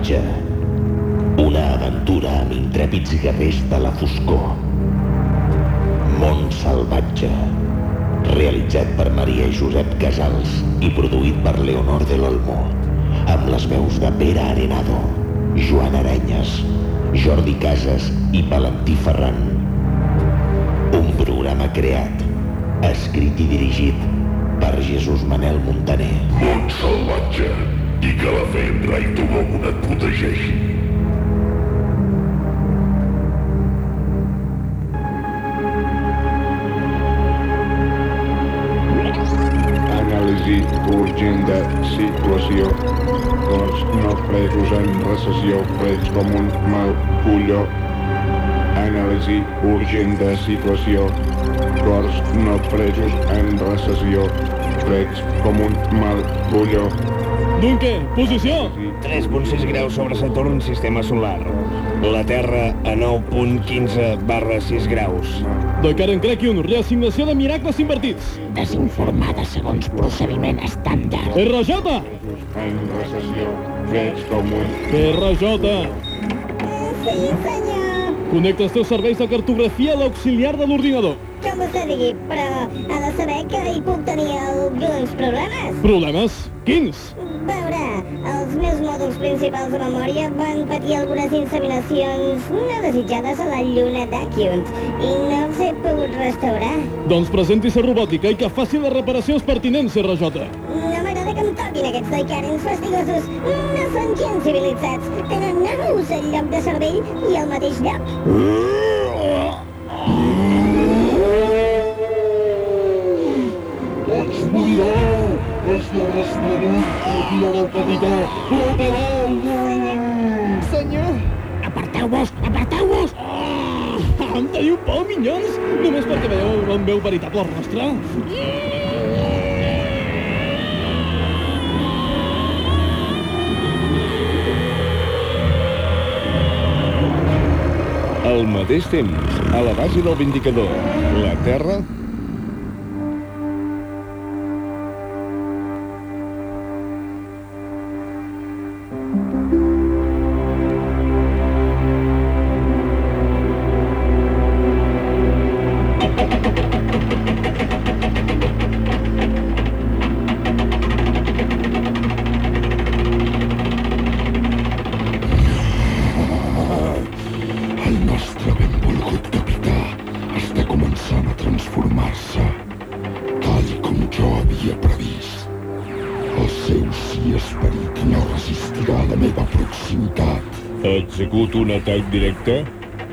salvatge. Una aventura amb intrèpids guerrers de la foscor. Món salvatge. Realitzat per Maria Josep Casals i produït per Leonor de l'Olmo. Amb les veus de Pere Arenado, Joan Arenyes, Jordi Casas i Valentí Ferran. Un programa creat, escrit i dirigit per Jesús Manel Montaner. Món salvatge. I que la fe en Rai Tobogun et protegeixi. Anàlisi urgent de situació. Cos no presos en recessió, freds com un mal colló. Anàlisi urgent de situació. Cors no presos en recessió, freds com un mal colló. Dunque, posició! 3.6 graus sobre Saturn, sistema solar. La Terra a 9.15 barra 6 graus. Doikaren Krekiun, reassignació de miracles invertits. Desinformada segons procediment estàndard. RJ! En recessió, com un... RJ! Sí, senyor. Connecta els teus serveis de cartografia a l'auxiliar de l'ordinador. Com vostè digui, però ha de saber que hi puc tenir alguns problemes. Problemes? Quins? Els meus mòduls principals de memòria van patir algunes inseminacions no desitjades a la lluna d'Acunt i no els he pogut restaurar. Doncs presenti-se robòtica i que faci les reparacions pertinents, RJ. No m'agrada que em toquin aquests taicarens fastigosos. No són gens civilitzats. Tenen naus en lloc de cervell i al mateix lloc. Tots Senyor! Aparteu-vos! Aparteu-vos! Ah, em teniu por, minyons? Només perquè veieu el meu veritable rostre? Al mateix temps, a la base del Vindicador, la Terra executa un atac directe.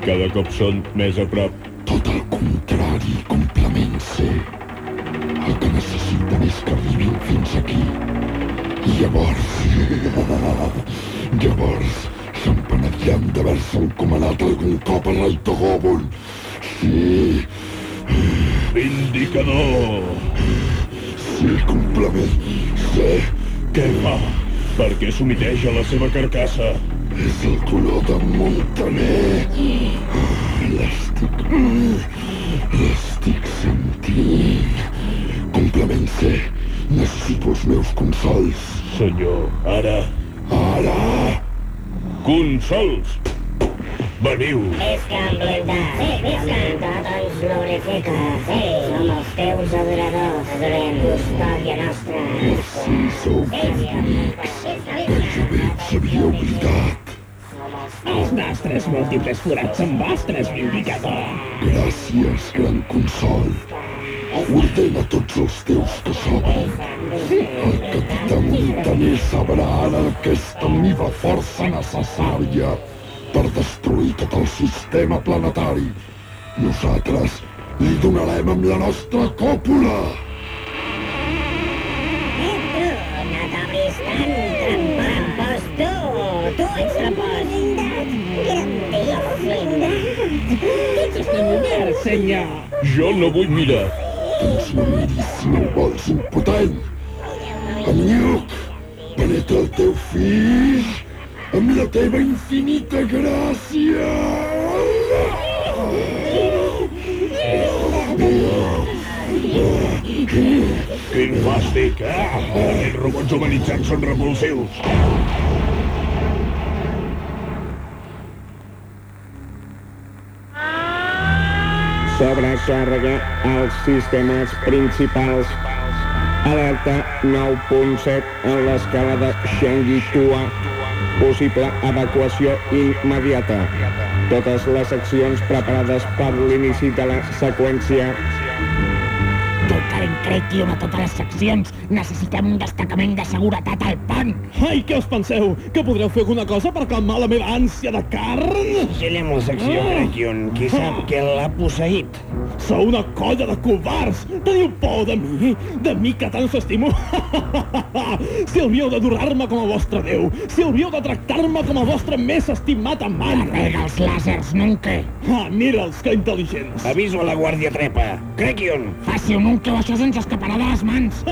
Cada cop són més a prop. Tot el contrari, complement C. El que necessiten és que arribin fins aquí. I llavors... Llavors se'n penediran d'haver-se encomanat algun cop a l'Aitogòbol. Sí, Vindicador! sí, complement C. Què fa? Per què s'humiteix a la seva carcassa? És el color de Montaner. L'estic... L'estic sentint. Complement C. Necessito els meus consols. Senyor, ara... Ara! Consols! Veniu! Visca en blindat. Sí, visca. El blindat ens glorifica. Sí, som els teus adoradors. Adorem custòdia nostra. Sí, sou bonics. Gairebé us havia oblidat. Els nostres múltiples forats són vostres, Vindicador. Gràcies, gran consol. Ordena tots els teus que sobren. El capità Montaner sabrà ara aquesta meva força necessària per destruir tot el sistema planetari. Nosaltres li donarem amb la nostra còpula. Oberts, senyor. Jo no vull mirar. Doncs no miris si no vols, impotent. Anyuc, penetra el teu fill amb la teva infinita gràcia. Quin fàstic, eh? Aquests robots humanitzats són repulsius. Sobrecàrrega als sistemes principals. Alerta 9.7 en l'escala de Shengi-Tua. Possible evacuació immediata. Totes les accions preparades per l'inici de la seqüència. Doctor Crequion a totes les seccions. Necessitem un destacament de seguretat al pont. Ai, què us penseu? Que podreu fer alguna cosa per calmar la meva ànsia de carn? Vigilem la secció, Ah. Crequion. Qui sap què l'ha posseït? Sou una colla de covards! Teniu por de mi? De mi que tant s'estimo? si hauríeu d'adorar-me com a vostre déu, si hauríeu de tractar-me com a vostre més estimat amant. Carrega els làsers, nunca. Ah, mira'ls, que intel·ligents. Aviso a la Guàrdia Trepa. Crequion. Faci un nunca o això se'ns escaparà de les mans.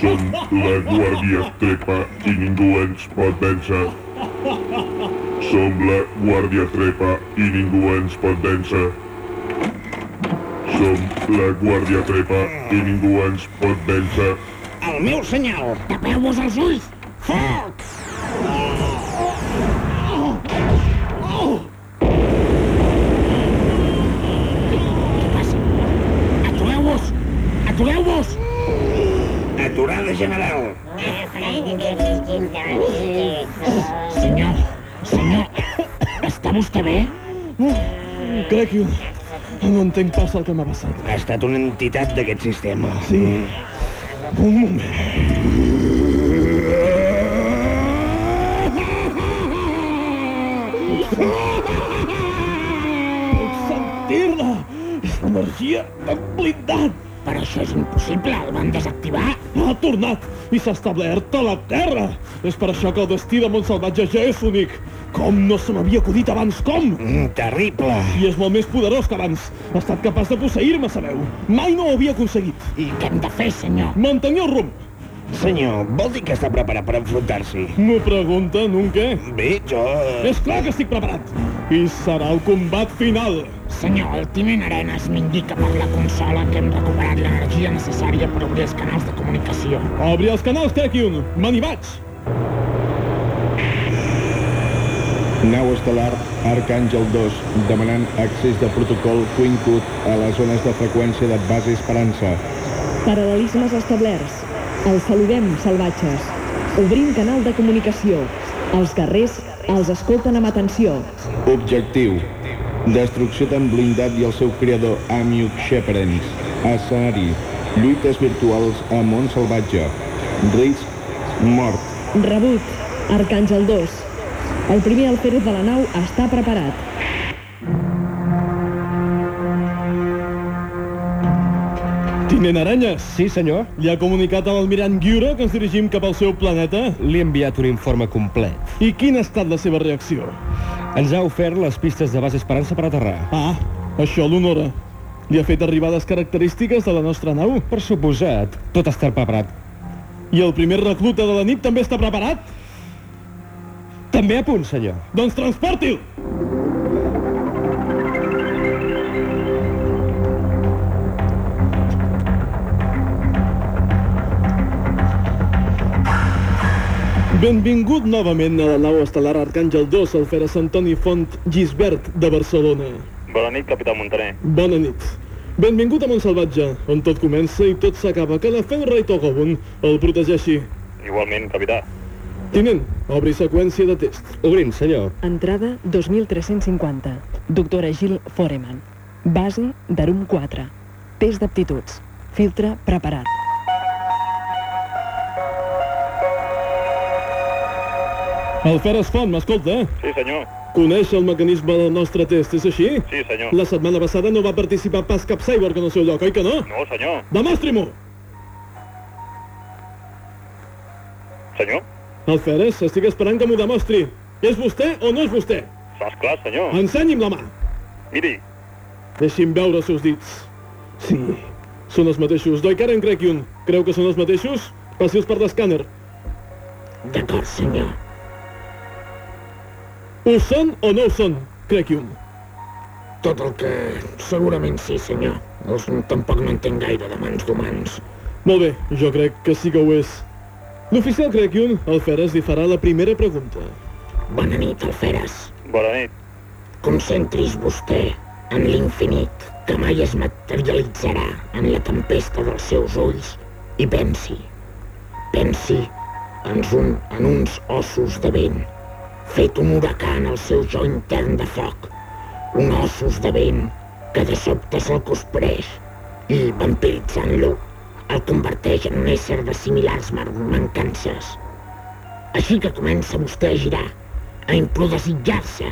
Som la Guàrdia Trepa i ningú ens pot vèncer. Som la Guàrdia Trepa i ningú ens pot vèncer. Som la Guàrdia Trepa i ningú ens pot vèncer. El meu senyal. Tapeu-vos els ulls. Foc! Atureu-vos! Atureu-vos! Aturada general. Senyor, senyor, està vostè bé? Crec que no entenc pas el que m'ha passat. Ha estat una entitat d'aquest sistema. Sí. Un moment. Puc sentir-la! És l'energia del blindat! Però això és impossible, el van desactivar. Ha tornat i s'ha establert a la Terra! És per això que el destí de Montsalvatge ja és únic! Com no se m'havia acudit abans, com? Mm, terrible. I és molt més poderós que abans. Ha estat capaç de posseir-me, sabeu? Mai no ho havia aconseguit. I què hem de fer, senyor? Mantenir el rumb. Senyor, vol dir que està preparat per enfrontar-s'hi? M'ho pregunta, nunca? Bé, jo... És clar que estic preparat. I serà el combat final. Senyor, el tinent Arenas m'indica per la consola que hem recuperat l'energia necessària per obrir els canals de comunicació. Obri els canals, Tekiun. Me n'hi vaig. Nau estel·lar Arcàngel 2 demanant accés de protocol Quincut a les zones de freqüència de base Esperança. Paral·lelismes establerts. Els saludem, salvatges. Obrim canal de comunicació. Els guerrers els escolten amb atenció. Objectiu. Destrucció d'en blindat i el seu creador Amiuk Sheperens. Escenari. Lluites virtuals a món salvatge. Risc. Mort. Rebut. Arcàngel 2. El primer alférez de la nau està preparat. Tinent Aranyes. Sí, senyor. Li ha comunicat a l'almirant Giura que ens dirigim cap al seu planeta? Li he enviat un informe complet. I quina ha estat la seva reacció? Ens ha ofert les pistes de base Esperança per aterrar. Ah, això l'honora. Li ha fet arribar les característiques de la nostra nau? Per suposat, tot està preparat. I el primer recluta de la nit també està preparat? També a punt, senyor. Doncs transporti'l! Benvingut novament a la nau estel·lar Arcàngel 2 al Fera Sant Antoni Font Gisbert de Barcelona. Bona nit, capità Montaner. Bona nit. Benvingut a Montsalvatge, on tot comença i tot s'acaba. Que la Fenra i Togobun el protegeixi. Igualment, capità. Tinent, obri seqüència de test. Obrim, senyor. Entrada 2350. Doctora Gil Foreman. Base d'Arum 4. Test d'aptituds. Filtre preparat. El Feres Font, m'escolta? Sí, senyor. Coneix el mecanisme del nostre test, és així? Sí, senyor. La setmana passada no va participar pas cap cyborg en el seu lloc, oi que no? No, senyor. Demostri-m'ho! Senyor? El Feres, estic esperant que m'ho demostri. És vostè o no és vostè? Saps clar, senyor. Ensenyi'm la mà. Miri, Deixi'm veure els seus dits. Sí, són els mateixos. Doi Karen crec un. Creu que són els mateixos? Passi'ls per l'escàner. D'acord, senyor. Ho són o no ho són? Crec un. Tot el que... Segurament sí, senyor. Els, tampoc no entenc gaire de mans d'humans. Molt bé, jo crec que sí que ho és. L'oficial Crekyun, el Feres, li farà la primera pregunta. Bona nit, Alferes. bona nit. Concentri's vostè en l'infinit que mai es materialitzarà en la tempesta dels seus ulls i pensi, pensi en, un, en uns ossos de vent, fet un huracà en el seu jo intern de foc, un ossos de vent que de sobte se'l cospreix i, vampiritzant-lo, el converteix en un ésser de similars mancances. Així que comença vostè a girar, a implodesitjar-se,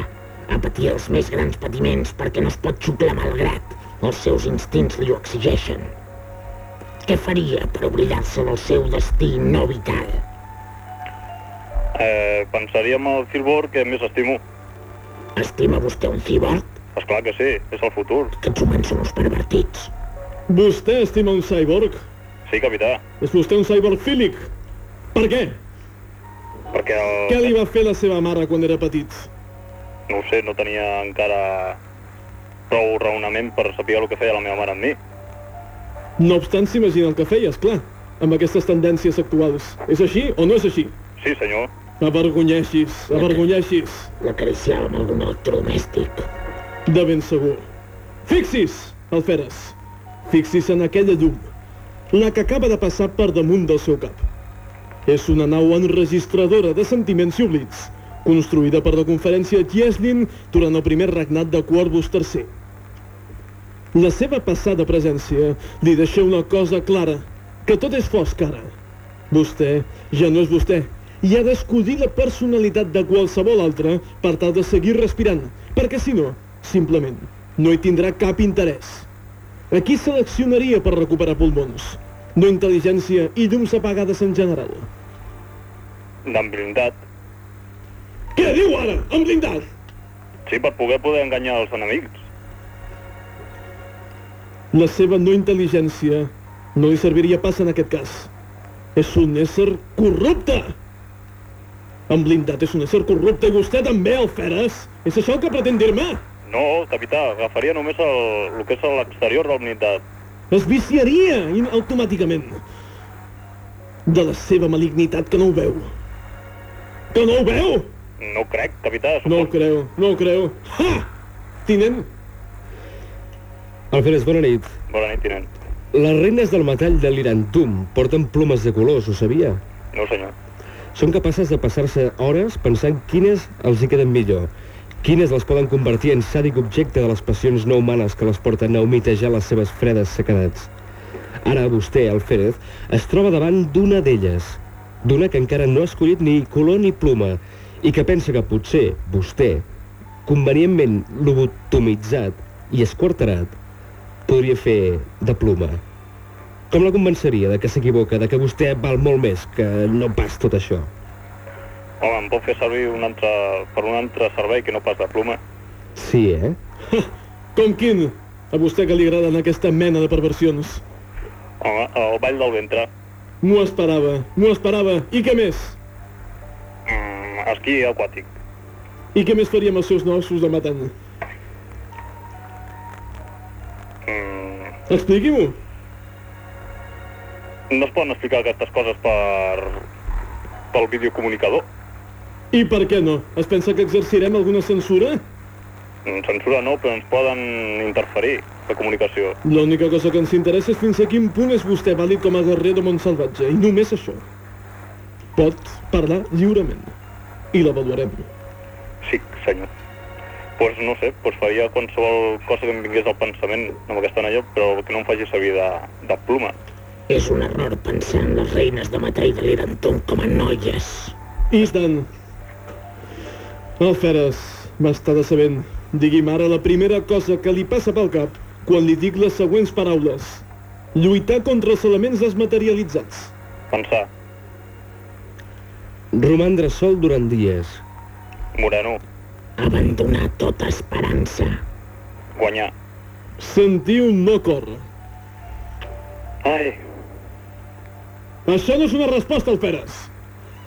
a patir els més grans patiments perquè no es pot xuclar malgrat els seus instints li ho exigeixen. Què faria per oblidar-se del seu destí no vital? Eh, pensaria en el Cyborg que més estimo. Estima vostè un cíborg? Esclar que sí, és el futur. Aquests humans són uns pervertits. Vostè estima un cyborg? Sí, capità, És vostè un cyborg fílic? Per què? perquè el... Què li va fer la seva mare quan era petit? No ho sé, no tenia encara prou raonament per saber el que feia la meva mare amb mi. No obstant, s'imagina el que feia, clar, amb aquestes tendències actuals. És així o no és així? Sí, senyor. Avergonyeixis, avergonyeixis. L'acariciava amb algun electrodomèstic. De ben segur. Fixis, Alferes. Fixis en aquella llum. La que acaba de passar per damunt del seu cap. És una nau enregistradora de sentiments i oblits, construïda per la conferència Gieslin durant el primer regnat de Corvus III. La seva passada presència li deixa una cosa clara, que tot és fosc ara. Vostè ja no és vostè, i ha d'escollir la personalitat de qualsevol altra per tal de seguir respirant, perquè si no, simplement, no hi tindrà cap interès. A qui seleccionaria per recuperar pulmons? No intel·ligència i llums apagades en general. D'en blindat. Què diu ara, en blindat? Sí, per poder poder enganyar els enemics. La seva no intel·ligència no li serviria pas en aquest cas. És un ésser corrupte! En blindat és un ésser corrupte i vostè també, Alferes? És això el que pretén dir-me? No, capità, agafaria només el, el que és l'exterior del blindat. Es viciaria automàticament de la seva malignitat que no ho veu. Que no ho veu? No ho crec, capità. No ho creu, no ho creu. Ha! Tinent, Alferes, bona nit. Bona nit, tinent. Les reines del metall de l'Irantum porten plomes de colors, ho sabia? No, senyor. Són capaces de passar-se hores pensant quines els hi queden millor, quines les poden convertir en sàdic objecte de les passions no humanes que les porten a humitejar les seves fredes sequedats. Ara vostè, Alférez, es troba davant d'una d'elles, d'una que encara no ha escollit ni color ni pluma, i que pensa que potser vostè, convenientment lobotomitzat i esquarterat, podria fer de pluma. Com la convenceria de que s'equivoca, de que vostè val molt més que no pas tot això? Home, em pot fer servir un altre, per un altre servei que no pas de pluma. Sí, eh? com quin? A vostè que li agraden aquesta mena de perversions. Home, el ball del ventre. M'ho esperava, m'ho esperava. I què més? Mm, esquí aquàtic. I què més faria amb els seus nossos de matant? Mm, Expliqui-m'ho. No es poden explicar aquestes coses per... pel videocomunicador. I per què no? Es pensa que exercirem alguna censura? Mm, Censura no, però ens poden interferir la comunicació. L'única cosa que ens interessa és fins a quin punt és vostè vàlid com a guerrer de Montsalvatge, i només això. Pot parlar lliurement. I l'avaluarem. Sí, senyor. Pues no sé, pues faria qualsevol cosa que em vingués al pensament amb aquesta noia, però que no em faci servir de, de pluma. És un error pensar en les reines de Matei de l'Irantum com a noies. I tant. Alferes, m'està decebent. Digui'm ara la primera cosa que li passa pel cap quan li dic les següents paraules. Lluitar contra els elements desmaterialitzats. Pensar, Romandre sol durant dies. Moreno, Abandonar tota esperança. guanyar. Sentir un no cor. Ai, Això no és una resposta, Alferes.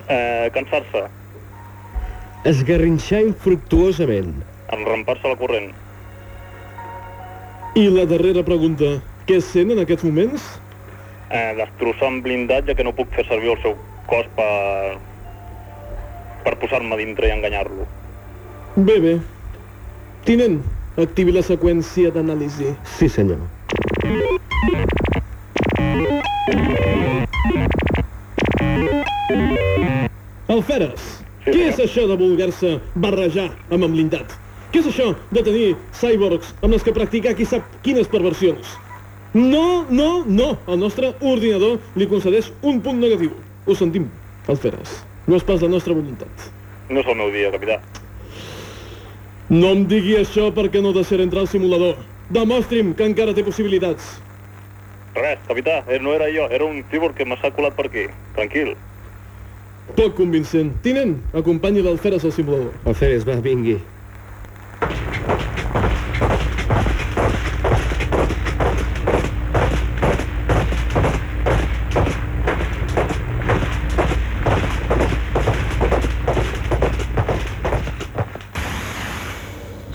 eh, cansar-se, Esgarrinxar infructuosament. enrampar-se la corrent. I la darrera pregunta. Què sent en aquests moments? Eh, destrossar un blindat ja que no puc fer servir el seu cos per, per posar-me dintre i enganyar-lo. Bé, bé. Tinent, activi la seqüència d'anàlisi. Sí, senyor. Alferes, Sí, què és això de voler-se barrejar amb en blindat? Què és això de tenir cyborgs amb les que practicar qui sap quines perversions? No, no, no! El nostre ordinador li concedeix un punt negatiu. Ho sentim, Alferes. No és pas la nostra voluntat. No és el meu dia, capità. No em digui això perquè no deixaré entrar al simulador. Demostri'm que encara té possibilitats. Res, capità, eh, no era jo, era un cíborg que me s'ha colat per aquí. Tranquil. Poc convincent. Tinent, acompanyi l'Alferes al simulador. Alferes, va, vingui.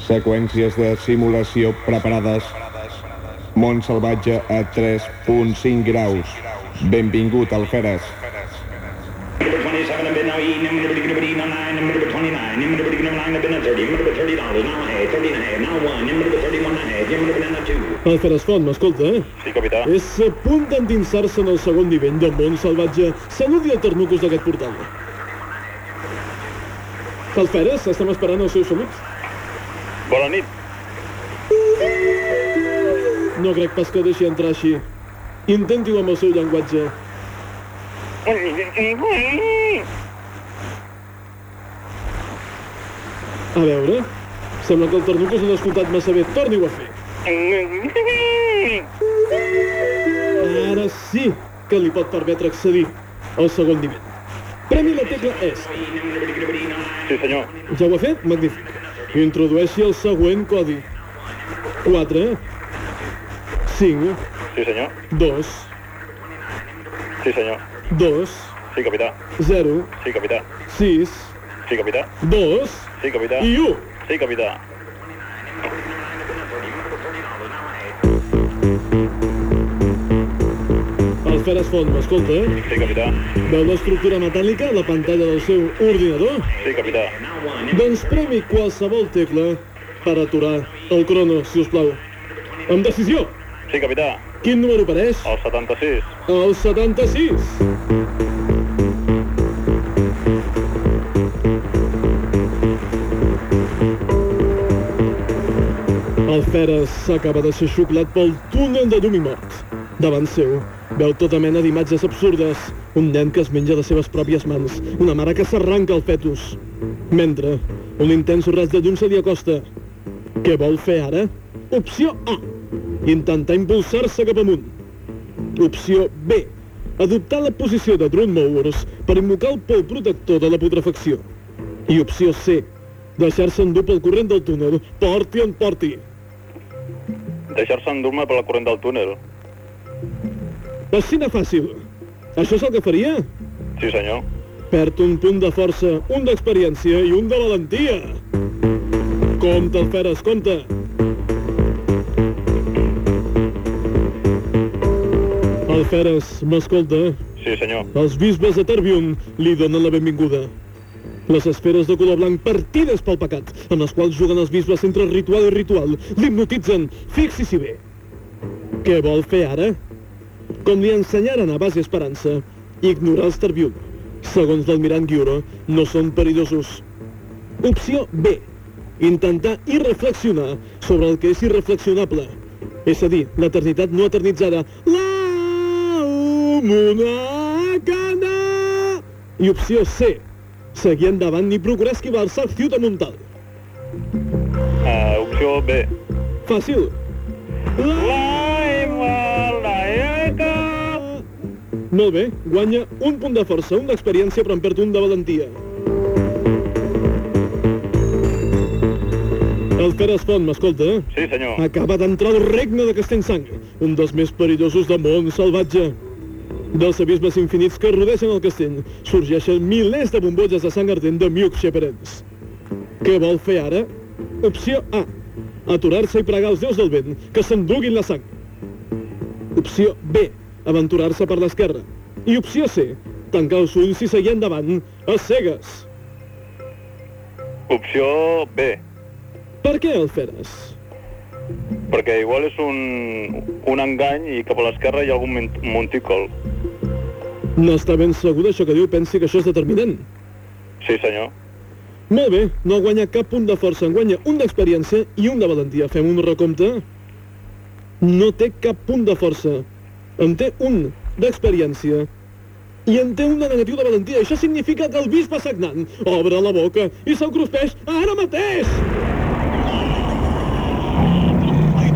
Seqüències de simulació preparades. Món salvatge a 3.5 graus. Benvingut, Alferes. Number 27 have been now eaten, number 29, number 29, number 29 have been a 30, number 30 dollars, now a half, 30 and a half, now one, number 31 and a half, number two. Font, m'escolta, eh? Sí, capità. És a punt d'endinsar-se en el segon nivell del món salvatge. Saludi el ternucus d'aquest portal. Alferes, estem esperant el seu salut. Bona nit. No crec pas que deixi entrar així. Intenti-ho amb el seu llenguatge. A veure, sembla que el ternucus l'ha escoltat massa bé. Torni-ho a fer. Ara sí que li pot permetre accedir al segon nivell. Premi la tecla S. Sí, senyor. Ja ho ha fet? Magnífic. Introdueixi el següent codi. 4, 5, Sí, senyor. 2, Sí, senyor. 2, Sí, capità. 0, Sí, capità. 6, Sí, capità. 2 Sí, capità. i 1. Sí, capità. El Feres Font, m'escolta, eh? Sí, capità. Veu l'estructura metàl·lica a la pantalla del seu ordinador? Sí, capità. Doncs premi qualsevol tecla per aturar el crono, si us plau. Amb decisió. Sí, capità. Quin número apareix? El 76. El 76. El Feres s'acaba de ser xuclat pel túnel de mort. Davant seu, veu tota mena d'imatges absurdes. Un nen que es menja les seves pròpies mans, una mare que s'arranca el fetus. Mentre, un intens ras de llum se li acosta. Què vol fer ara? Opció A. Intentar impulsar-se cap amunt. Opció B. Adoptar la posició de drone movers per invocar el pou protector de la putrefacció. I opció C. Deixar-se endur pel corrent del túnel, porti on porti. Deixar-se endur-me per la corrent del túnel. Així de fàcil. Això és el que faria? Sí, senyor. Perd un punt de força, un d'experiència i un de valentia. Compte, Alferes, compte. Alferes, m'escolta? Sí, senyor. Els bisbes de Terbium li donen la benvinguda. Les esferes de color blanc partides pel pecat, amb les quals juguen els bisbes entre ritual i ritual, l'hipnotitzen, fixi-s'hi bé. Què vol fer ara? Com li ensenyaren a base Esperança, ignorar els Terbium. Segons l'almirant Giuro, no són perillosos. Opció B. Intentar irreflexionar sobre el que és irreflexionable. És a dir, l'eternitat no eternitzada. La Monacana! I opció C. Seguir endavant i procurar esquivar-se al ciutat montal. Uh, opció B. Fàcil. Molt bé, guanya un punt de força, un d'experiència, però en perd un de valentia. El Feres Font, m'escolta? eh? Sí, senyor. Acaba d'entrar al regne de Castellsang, un dels més perillosos del món salvatge. Dels abismes infinits que rodegen el castell sorgeixen milers de bombolles de sang ardent de miucs xeperens. Què vol fer ara? Opció A. Aturar-se i pregar els déus del vent que s'enduguin la sang. Opció B. Aventurar-se per l'esquerra. I opció C. Tancar els ulls i seguir endavant a cegues. Opció B. Per què el feres? Perquè igual és un, un engany i cap a l'esquerra hi ha algun mont- montícol. N'està ben segur d'això que diu pensi que això és determinant. Sí, senyor. Molt bé, no guanya cap punt de força, en guanya un d'experiència i un de valentia. Fem un recompte? No té cap punt de força. En té un d'experiència i en té un de negatiu de valentia. Això significa que el bisbe sagnant obre la boca i se'l cruspeix ara mateix! Ai,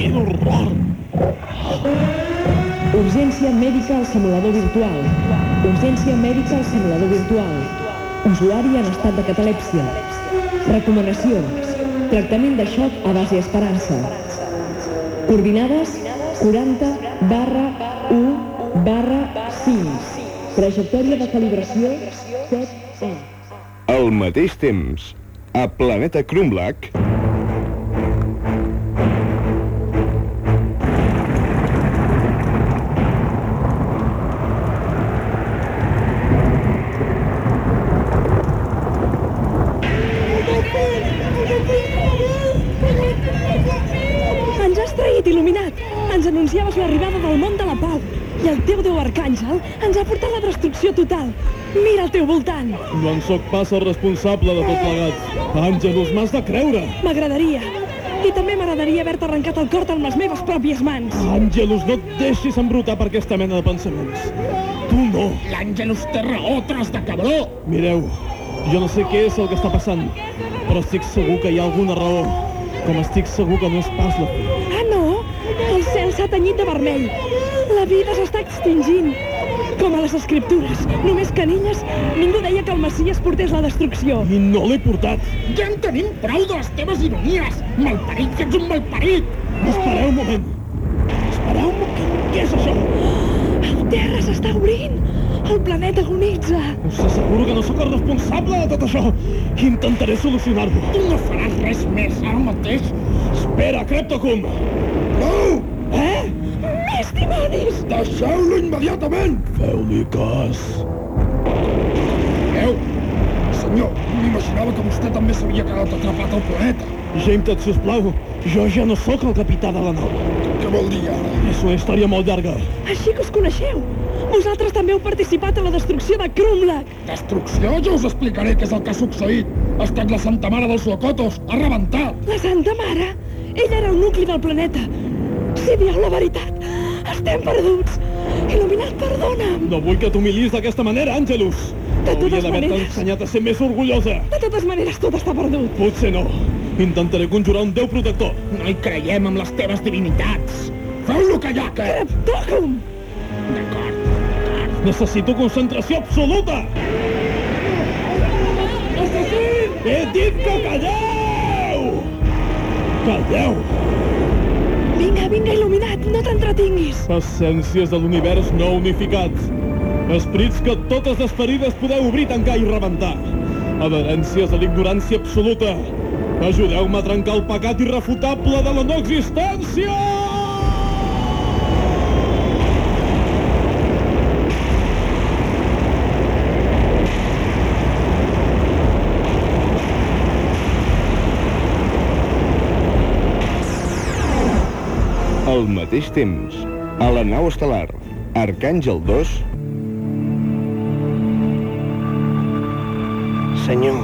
quin horror! Urgència mèdica al simulador virtual. Urgència mèdica al simulador virtual. Usuari en estat de catalèpsia. Recomanacions. Tractament de xoc a base esperança. Coordinades 40 barra 1 barra 5. Trajectòria de calibració 7 A. Al mateix temps, a Planeta Krumlach, I el teu déu arcàngel ens ha portat la destrucció total. Mira al teu voltant. No en sóc pas el responsable de tot plegat. Àngelus, m'has de creure! M'agradaria. I també m'agradaria haver-te arrencat el cor amb les meves pròpies mans. Àngelus, no et deixis embrutar per aquesta mena de pensaments. Tu no. L'Àngelus té raó, tros de cabró! Mireu, jo no sé què és el que està passant, però estic segur que hi ha alguna raó. Com estic segur que no és pas la fi. Ah, no? El cel s'ha tenyit de vermell. La vida s'està extingint. Com a les escriptures. Només canilles, ningú deia que el Messies portés la destrucció. I no l'he portat. Ja en tenim prou de les teves ironies! Malparit, que ets un malparit! Espereu un moment. Espereu un moment. Què és això? El terra s'està obrint. El planeta agonitza. Us asseguro que no sóc el responsable de tot això. Intentaré solucionar-ho. Tu no faràs res més ara mateix? Espera, Creptocum! Prou! Eh? Dimonis! Deixeu-lo immediatament! Feu-li cas. Veu? Senyor, m'imaginava que vostè també s'havia quedat atrapat al planeta. Jametet, sisplau, jo ja no sóc el capità de la nau. Què vol dir ara? És una història molt llarga. Així que us coneixeu. Vosaltres també heu participat a la destrucció de Krumlach. Destrucció? Ja us explicaré què és el que ha succeït. Ha estat la Santa Mare dels Locotos. Ha rebentat. La Santa Mare? Ella era el nucli del planeta. Si dieu la veritat, estem perduts. Il·luminat, perdona'm. No vull que t'humilis d'aquesta manera, Àngelus. De totes Hauria d'haver-te maneres. ensenyat a ser més orgullosa. De totes maneres, tot està perdut. Potser no. Intentaré conjurar un déu protector. No hi creiem amb les teves divinitats. Feu-lo callar, que... Creptocum! D'acord. Necessito concentració absoluta! Assassí! He dit que calleu! Calleu! Vinga, il·luminat, no t'entretinguis. Essències de l'univers no unificat. Esperits que totes les ferides podeu obrir, tancar i rebentar. Adherències de l'ignorància absoluta. Ajudeu-me a trencar el pecat irrefutable de la no existència! Al mateix temps, a la nau estel·lar Arcàngel 2, Senyor,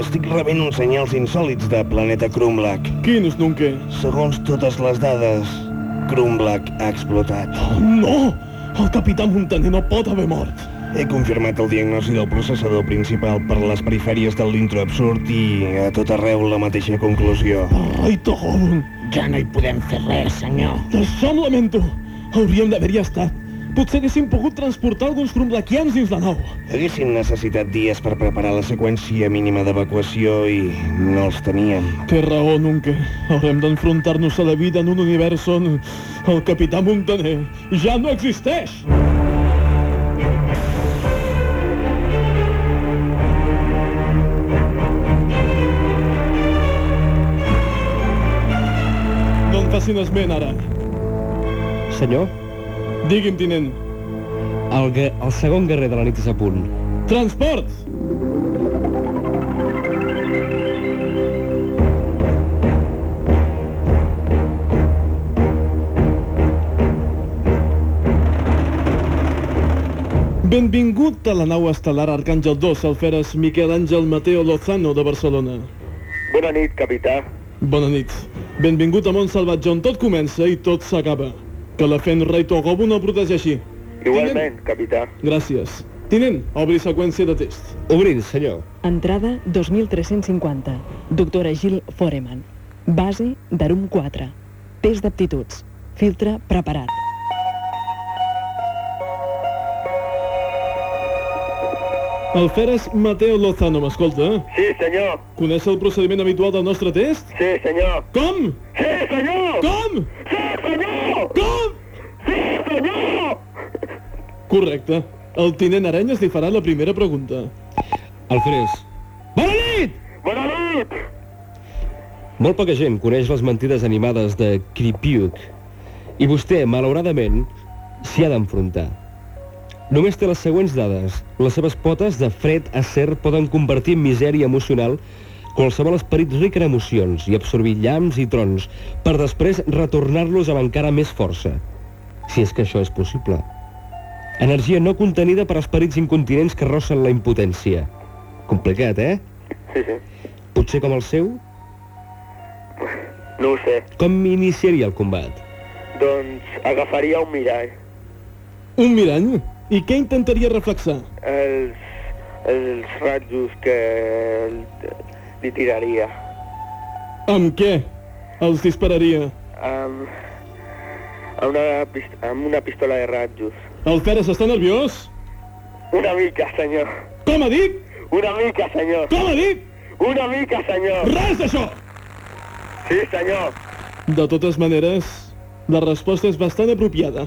estic rebent uns senyals insòlits de planeta Krumlach. Quins, Nunke? Segons totes les dades, Krumlach ha explotat. Oh, no! El capità Montaner no pot haver mort. He confirmat el diagnòstic del processador principal per les perifèries del l'intro absurd i a tot arreu la mateixa conclusió. Ai, Tom! Ja no hi podem fer res, senyor. Això em lamento. Hauríem d'haver-hi estat. Potser haguéssim pogut transportar alguns cromlaquians dins la nau. Haguéssim necessitat dies per preparar la seqüència mínima d'evacuació i no els teníem. Té raó, Nunke. Haurem d'enfrontar-nos a la vida en un univers on el capità Montaner ja no existeix. No facin esment ara. Senyor? Digui'm, tinent. El, el segon guerrer de la nit és a punt. Transports! Benvingut a la nau estel·lar Arcàngel 2, el feres Miquel Àngel Mateo Lozano de Barcelona. Bona nit, capità. Bona nit. Benvingut a Mont Salvatge, on tot comença i tot s'acaba. Que la Fen Rei Togobo no protegeixi. Igualment, capità. Gràcies. Tinent, obri seqüència de test. Obrint, senyor. Entrada 2350. Doctora Gil Foreman. Base d'Arum 4. Test d'aptituds. Filtre preparat. Alferes Mateo Lozano, m'escolta? Sí, senyor. Coneix el procediment habitual del nostre test? Sí, senyor. Com? Sí, senyor. Com? Sí, senyor. Com? Sí, senyor. Correcte. El tinent Arenyes li farà la primera pregunta. Alferes. Bona nit! Bona nit! Molt poca gent coneix les mentides animades de Kripiuk i vostè, malauradament, s'hi ha d'enfrontar. Només té les següents dades. Les seves potes de fred acer poden convertir en misèria emocional qualsevol esperit ric en emocions i absorbir llamps i trons per després retornar-los amb encara més força. Si és que això és possible. Energia no contenida per esperits incontinents que rossen la impotència. Complicat, eh? Sí, sí. Potser com el seu? No ho sé. Com iniciaria el combat? Doncs agafaria un mirall. Un mirall? I què intentaria reflexar? Els, els rajos que li tiraria. Amb què? Els dispararia. Amb, amb, una, amb una pistola de rajos. El Feres està nerviós? Una mica, senyor. Com ha dit? Una mica, senyor. Com ha dit? Una mica, senyor. Res d'això! Sí, senyor. De totes maneres, la resposta és bastant apropiada.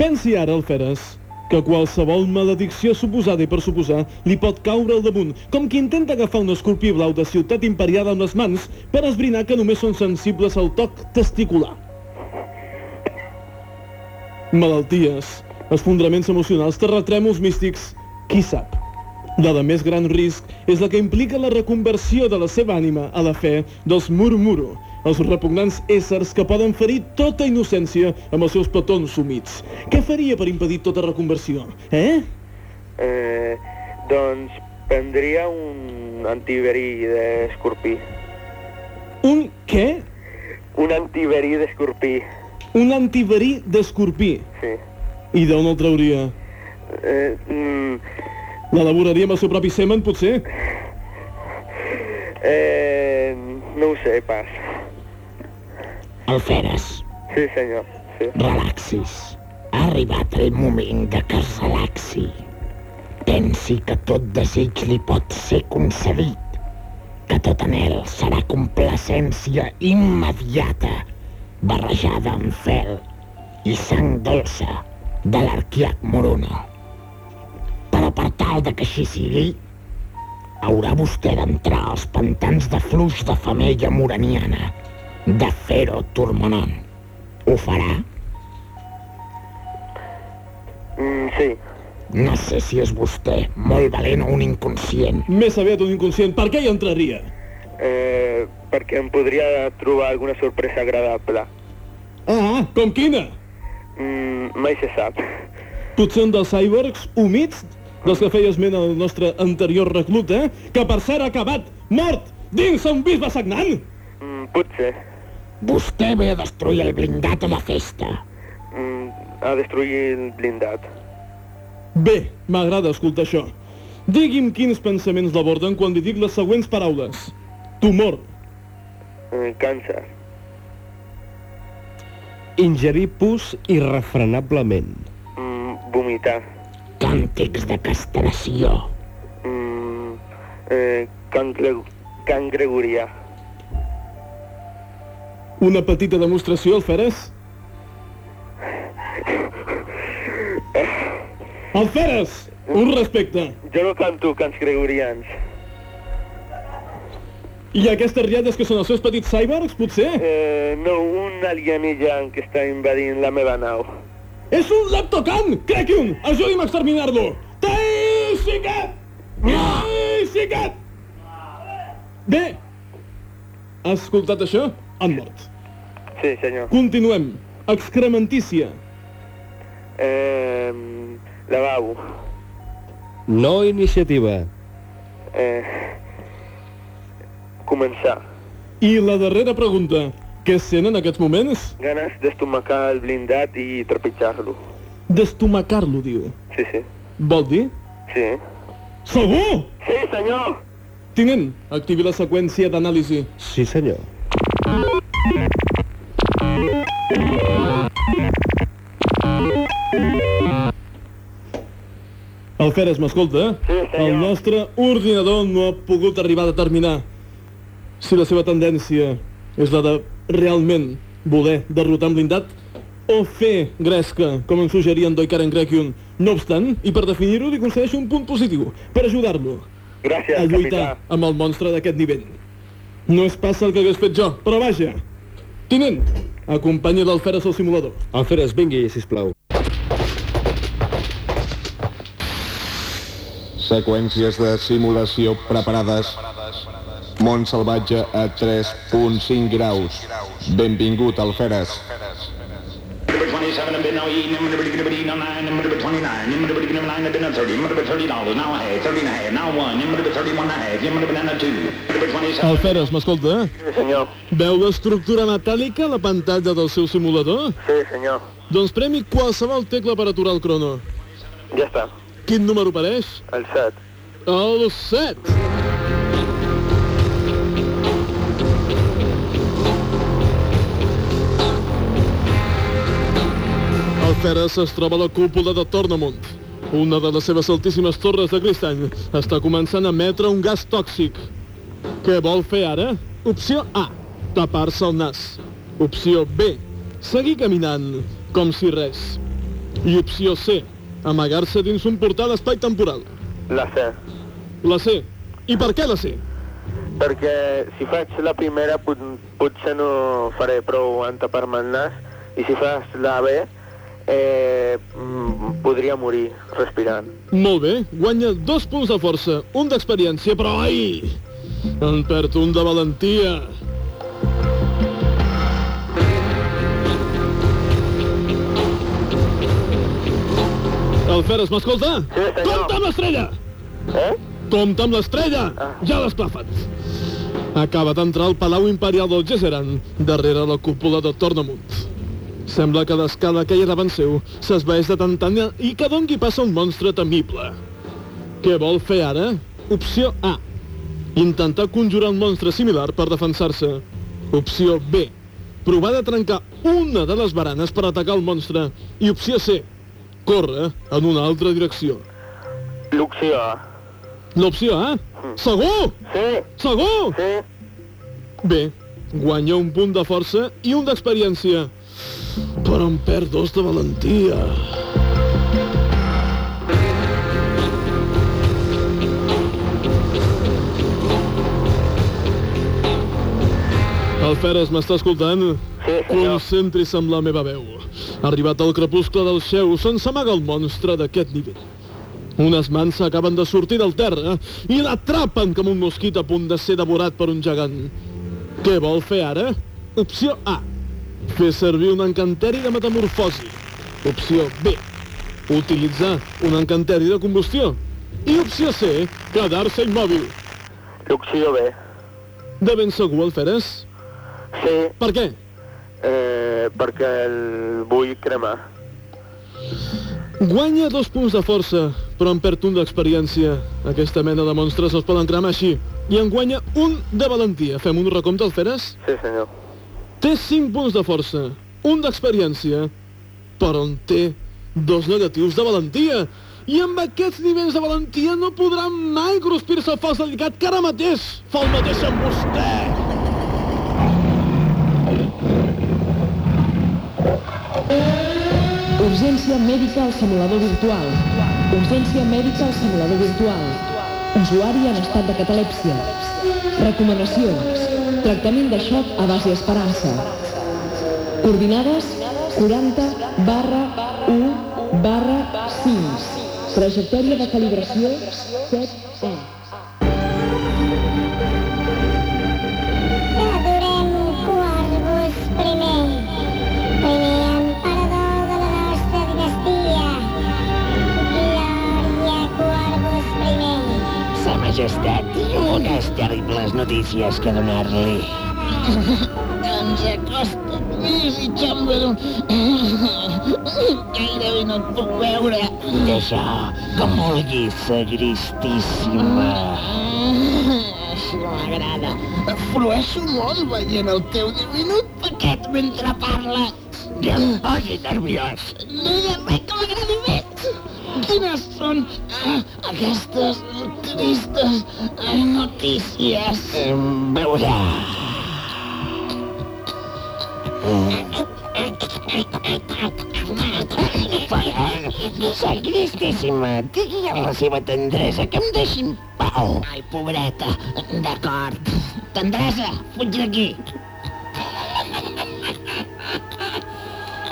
Pensi ara, Alferes, que qualsevol maledicció suposada i per suposar li pot caure al damunt, com qui intenta agafar un escorpí blau de ciutat imperiada amb les mans per esbrinar que només són sensibles al toc testicular. Malalties, esfondraments emocionals, terratrèmols místics, qui sap? La de més gran risc és la que implica la reconversió de la seva ànima a la fe dels Murmuro, els repugnants éssers que poden ferir tota innocència amb els seus petons sumits. Què faria per impedir tota reconversió? Eh? Eh, doncs prendria un antiverí d'escorpí. Un què? Un antiverí d'escorpí. Un antiverí d'escorpí. Sí. I d'on el trauria? Eh, mm, L'elaboraria amb el seu propi semen, potser? eh, no ho sé pas. Alferes, Sí, senyor. Sí. relaxis. Ha arribat el moment de que es relaxi. Pensi que tot desig li pot ser concedit, que tot anel serà complacència immediata, barrejada amb fel i sang dolça de l'arquiac Moruno. Però per tal de que així sigui, haurà vostè d'entrar als pantans de fluix de femella moraniana de Fero Turmonon. Ho farà? Mm, sí. No sé si és vostè molt valent o un inconscient. Més aviat un inconscient. Per què hi entraria? Eh, perquè em podria trobar alguna sorpresa agradable. Ah, com quina? Mm, mai se sap. Potser un dels cyborgs humits dels que feia esment el nostre anterior recluta, que per cert ha acabat mort dins un bisbe sagnant? Mm, potser. Vostè ve a destruir el blindat a la festa. Mm, a destruir el blindat. Bé, m'agrada escoltar això. Digui'm quins pensaments l'aborden quan li dic les següents paraules. Tumor, Eh, càncer. Ingerir pus irrefrenablement. Mm, vomitar. Càntics de castració. Mm, eh, can, can Gregorià. Una petita demostració, Alferes? Alferes! Un respecte. Jo no canto cants gregorians. I aquestes rialles que són els seus petits cyborgs, potser? Eh, no, un alienígen que està invadint la meva nau. És un leptocant! Crec-un! Ajudi'm a exterminar-lo! Teixicat! Teixicat! Bé, has escoltat això? Han mort. Sí, senyor. Continuem. Excrementícia. Eh, lavabo. No iniciativa. Eh, començar. I la darrera pregunta. Què sent en aquests moments? Ganes d'estomacar el blindat i trepitjar-lo. D'estomacar-lo, diu. Sí, sí. Vol dir? Sí. Segur? Sí, senyor! Tinent, activi la seqüència d'anàlisi. Sí, senyor. El Feres m'escolta? Sí, senyor. El nostre ordinador no ha pogut arribar a determinar si la seva tendència és la de realment voler derrotar un blindat o fer gresca, com ens suggeria en Doikaren Grekion. No obstant, i per definir-ho, li concedeixo un punt positiu, per ajudar-lo Gràcies, a lluitar capità. amb el monstre d'aquest nivell. No és pas el que hagués fet jo, però vaja. Tinent, acompanyi l'Alferes al simulador. Alferes, vingui, sisplau. Seqüències de simulació preparades. Mont salvatge a 3.5 graus. Benvingut, Alferes. Number 27 have been now 29 have been a 30, number 30 dollars, now a half, 30 and a half, now one, number 31 and a half, number banana two, number 27. Alferes, m'escolta? Sí, senyor. Veu l'estructura metàl·lica a la pantalla del seu simulador? Sí, senyor. Doncs premi qualsevol tecla per aturar el crono. Ja està. Quin número apareix? El 7. El 7. El Feres es troba a la cúpula de Tornamunt. Una de les seves altíssimes torres de cristall està començant a emetre un gas tòxic. Què vol fer ara? Opció A. Tapar-se el nas. Opció B. Seguir caminant, com si res. I opció C. Amagar-se dins un portal espai temporal. La C. La C. I per què la C? Perquè si faig la primera pot, potser no faré prou en tapar-me el nas i si fas la B eh, mm, podria morir respirant. Molt bé, guanya dos punts de força, un d'experiència, però ai! En perd un de valentia. Alferes, m'escolta? Sí, senyor. Compte amb l'estrella! Eh? Compte amb l'estrella! Ja l'has plafat. Acaba d'entrar al Palau Imperial del Gesseran, darrere la cúpula de Tornamunt. Sembla que l'escala que hi ha davant seu s'esvaeix de tant tant i que dongui passa un monstre temible. Què vol fer ara? Opció A. Intentar conjurar un monstre similar per defensar-se. Opció B. Provar de trencar una de les baranes per atacar el monstre. I opció C. Córrer en una altra direcció. L'opció A. L'opció A? Segur? Sí. Segur? Sí. Bé, guanya un punt de força i un d'experiència. Però en perd dos de valentia. El Feres m'està escoltant? Sí. Concentri's amb la meva veu. Arribat al crepuscle del xeu, se'n s'amaga el monstre d'aquest nivell. Unes mans acaben de sortir del terra i l'atrapen com un mosquit a punt de ser devorat per un gegant. Què vol fer ara? Opció A. Fer servir un encanteri de metamorfosi. Opció B. Utilitzar un encanteri de combustió. I opció C. Quedar-se immòbil. L'opció B. De ben segur el feres? Sí. Per què? Eh, perquè el vull cremar. Guanya dos punts de força, però en perd un d'experiència. Aquesta mena de monstres no es poden cremar així. I en guanya un de valentia. Fem un recompte, Alferes? Sí, senyor. Té 5 punts de força, un d'experiència, però en té dos negatius de valentia. I amb aquests nivells de valentia no podrà mai cruspir-se el fals delicat que ara mateix fa el mateix amb vostè. Urgència mèdica al simulador virtual. Urgència mèdica al simulador virtual. Usuari en estat de catalèpsia. Recomanacions. Tractament de xoc a base esperança. Coordinades 40 barra 1 barra 5. Trajectòria de calibració 7 majestat, tinc unes terribles notícies que donar-li. Doncs acosta't més i Chamberlain. Gairebé no et puc veure. D'això, com vulguis, sagristíssima. Així m'agrada. Frueixo molt veient el teu diminut paquet mentre parles. Oi, nerviós. No hi ha res que m'agradi més. Quines són eh, aquestes tristes eh, notícies? Veurà. Sagristíssima, digui amb la seva tendresa que em deixi en pau. Ai, pobreta. D'acord. Tendresa, fuig d'aquí.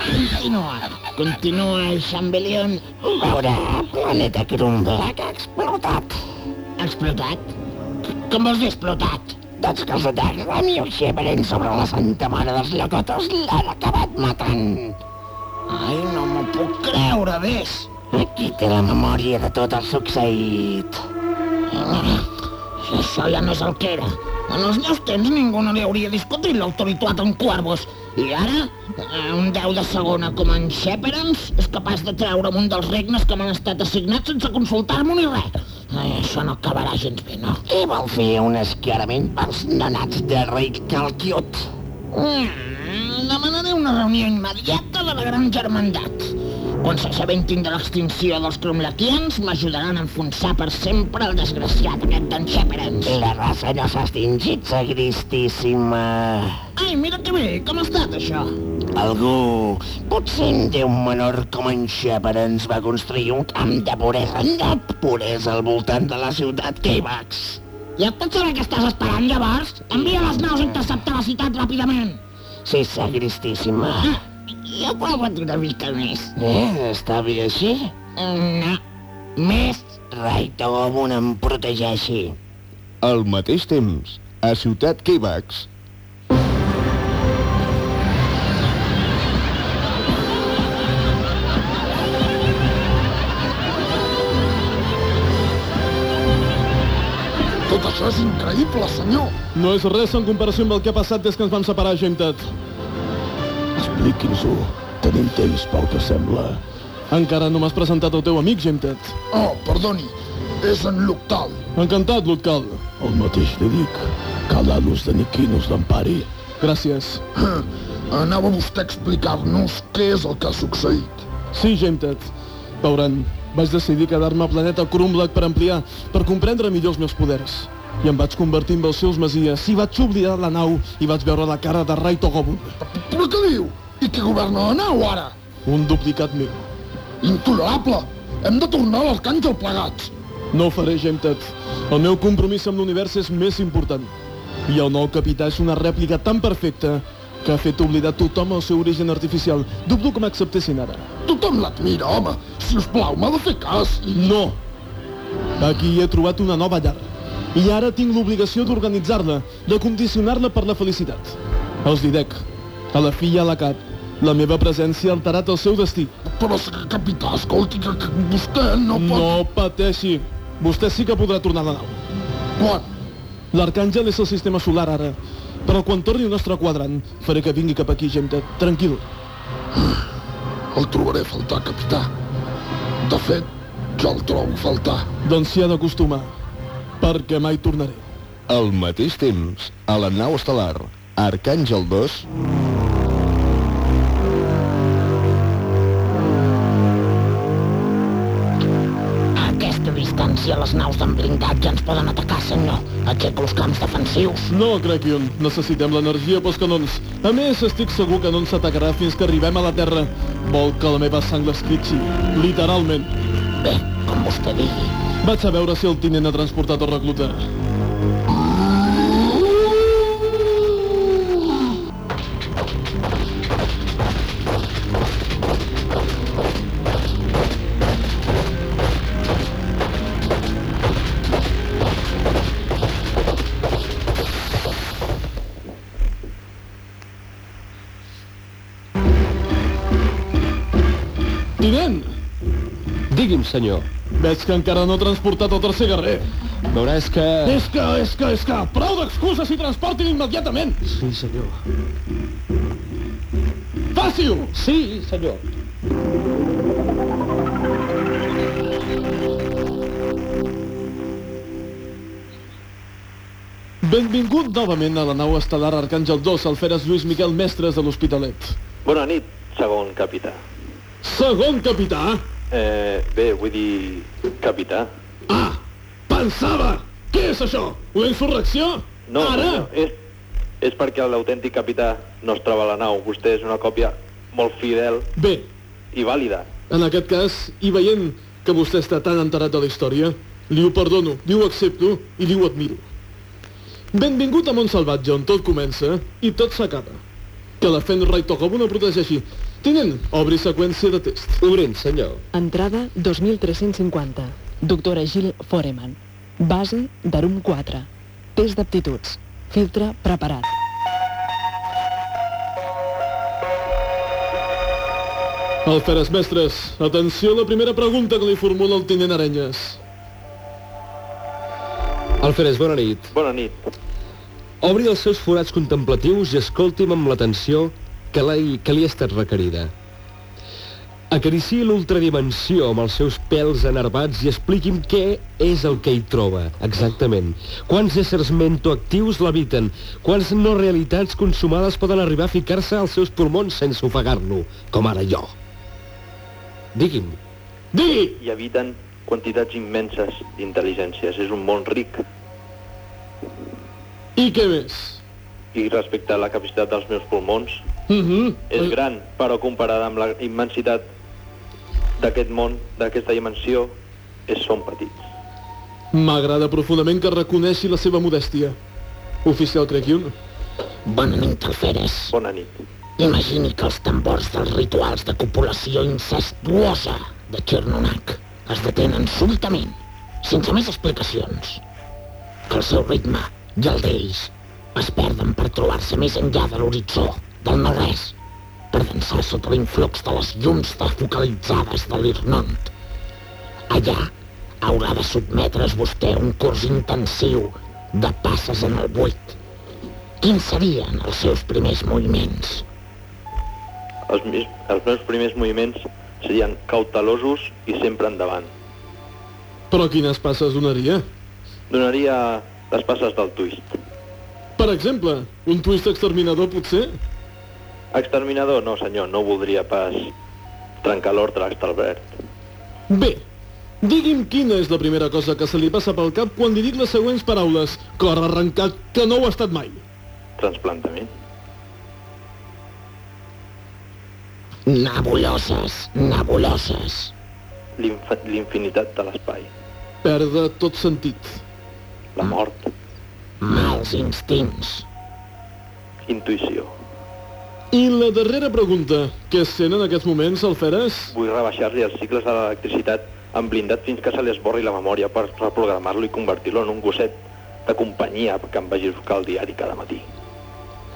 Continua. Continua, Xambelion. Veurà, planeta Krumbla, que ha explotat. Ha explotat? Com vols dir explotat? Doncs que els atacs de Mio Shepard sobre la Santa Mare dels Llocotos l'han acabat matant. Ai, no m'ho puc creure, ves. Aquí té la memòria de tot el succeït. Ah, això ja no és el que era. En els meus temps ningú no li hauria discutit l'autoritat en Cuervos. I ara, un deu de segona com en Sheperans és capaç de treure'm un dels regnes que m'han estat assignats sense consultar-m'ho ni res. Ai, això no acabarà gens bé, no? I vol fer un esquiarament pels nanats de rei Calquiot. Mm, demanaré una reunió immediata de la Gran Germandat. Quan s'assabentin de l'extinció dels cromlaquians, m'ajudaran a enfonsar per sempre el desgraciat aquest d'en Sheperans. La raça no s'ha extingit, sagristíssima. Ai, mira que bé, com ha estat això? Algú, potser un déu menor com en Shepard ens va construir un camp de puresa, de puresa al voltant de la ciutat Keivax. Ja et pots saber què estàs esperant, llavors? Envia les naus a interceptar la ciutat ràpidament. Sí, sagristíssima. Ah, jo prova't una mica més. Eh, està bé així? No, més. Raitogobun em protegeixi. Al mateix temps, a Ciutat Keivax, Tot això és increïble, senyor. No és res en comparació amb el que ha passat des que ens vam separar, Gemtet. Expliqui'ns-ho. Tenim temps pel que sembla. Encara no m'has presentat el teu amic, Gemtet. Oh, perdoni. És en Luctal. Encantat, Lutcal. El mateix li dic. Calanos de Niquinos d'Empari. Gràcies. Anava vostè a explicar-nos què és el que ha succeït. Sí, Gemtet. Veuran, vaig decidir quedar-me al planeta Krumblak per ampliar, per comprendre millor els meus poders. I em vaig convertir en els seus masies, i vaig oblidar la nau, i vaig veure la cara de Rai Togobun. Però què diu? I qui governa la nau, ara? Un duplicat meu. Intolerable! Hem de tornar a l'Arcàngel plegats. No ho faré, Gemtet. El meu compromís amb l'univers és més important. I el nou capità és una rèplica tan perfecta que ha fet oblidar tothom el seu origen artificial. Dubto que m'acceptessin ara. Tothom l'admira, home. Si us plau, m'ha de fer cas. No! Aquí he trobat una nova llar. I ara tinc l'obligació d'organitzar-la, de condicionar-la per la felicitat. Els Didec, a la fi a la cap, la meva presència ha alterat el seu destí. Però, capità, escolti, que, que vostè no pot... No pateixi. Vostè sí que podrà tornar a la nau. Quan? L'Arcàngel és el sistema solar ara. Però quan torni al nostre quadrant, faré que vingui cap aquí, Gemta. Tranquil. El trobaré a faltar, capità. De fet, ja el trobo a faltar. Doncs s'hi ha d'acostumar, perquè mai tornaré. al mateix temps, a la nau estel·lar, Arcàngel 2... A aquesta distància les naus d'en blindat ja ens poden atacar, senyor. Aixeco els camps defensius. No, Krakion, necessitem l'energia pels canons. A més, estic segur que no ens atacarà fins que arribem a la Terra. Vol que la meva sang l'escritxi, literalment. Bé, com vostè digui. Vaig a veure si el tinent ha transportat el recluta. Tinent! Digui'm, senyor. Veig que encara no ha transportat el tercer guerrer. Veurà, és que... És que, és que, és que... Prou d'excuses i transportin immediatament! Sí, senyor. Faci-ho! Sí, senyor. Benvingut novament a la nau estel·lar Arcàngel 2, Alferes Lluís Miquel Mestres de l'Hospitalet. Bona nit, segon capità. Segon capità? Eh, bé, vull dir... capità. Pensava! Què és això? Una insurrecció? No, Ara? senyor, és, és perquè l'autèntic capità no es troba a la nau. Vostè és una còpia molt fidel Bé, i vàlida. en aquest cas, i veient que vostè està tan enterat de la història, li ho perdono, li ho accepto i li ho admiro. Benvingut a Montsalvatge, on tot comença i tot s'acaba. Que la Fenray Togobo no protegeixi. Tinent, obri seqüència de test. Obrint, senyor. Entrada 2350. Doctora Gil Foreman. Base d'Arum 4. Test d'aptituds. Filtre preparat. Alferes mestres, atenció a la primera pregunta que li formula el tinent Arenyes. Alferes, bona nit. Bona nit. Obri els seus forats contemplatius i escolti'm amb l'atenció que, que li ha estat requerida. Acariciï l'ultradimensió amb els seus pèls enervats i expliqui'm què és el que hi troba, exactament. Quants éssers mentoactius l'habiten? Quants no realitats consumades poden arribar a ficar-se als seus pulmons sense ofegar-lo, com ara jo? Digui'm. Digui! Hi habiten quantitats immenses d'intel·ligències. És un món ric. I què més? I respecte a la capacitat dels meus pulmons, Uh -huh. és gran, però comparada amb la immensitat d'aquest món, d'aquesta dimensió, és, són petits. M'agrada profundament que reconeixi la seva modèstia. Oficial Crequiun. Bona nit, Alferes. Bona nit. Imagini que els tambors dels rituals de copulació incestuosa de Chernonak es detenen súbitament, sense més explicacions. Que el seu ritme i el d'ells es perden per trobar-se més enllà de l'horitzó, del no-res, per dansar sota l'influx de les llums defocalitzades de l'Irnont. Allà haurà de sotmetre's vostè a un curs intensiu de passes en el buit. Quins serien els seus primers moviments? Els, meus, els meus primers moviments serien cautelosos i sempre endavant. Però quines passes donaria? Donaria les passes del twist. Per exemple, un twist exterminador, potser? Exterminador, no senyor, no voldria pas trencar l'ordre Extalbert. Bé, digui'm quina és la primera cosa que se li passa pel cap quan li dic les següents paraules. Cor arrencat, que no ho ha estat mai. Transplantament. Nebuloses, nebuloses. L'inf- L'infinitat de l'espai. Perdre tot sentit. La mort. Mals instints. Intuïció. I la darrera pregunta, què sent en aquests moments, Alferes? Vull rebaixar-li els cicles de l'electricitat en blindat fins que se li esborri la memòria per reprogramar-lo i convertir-lo en un gosset de companyia que em vagi a buscar el diari cada matí.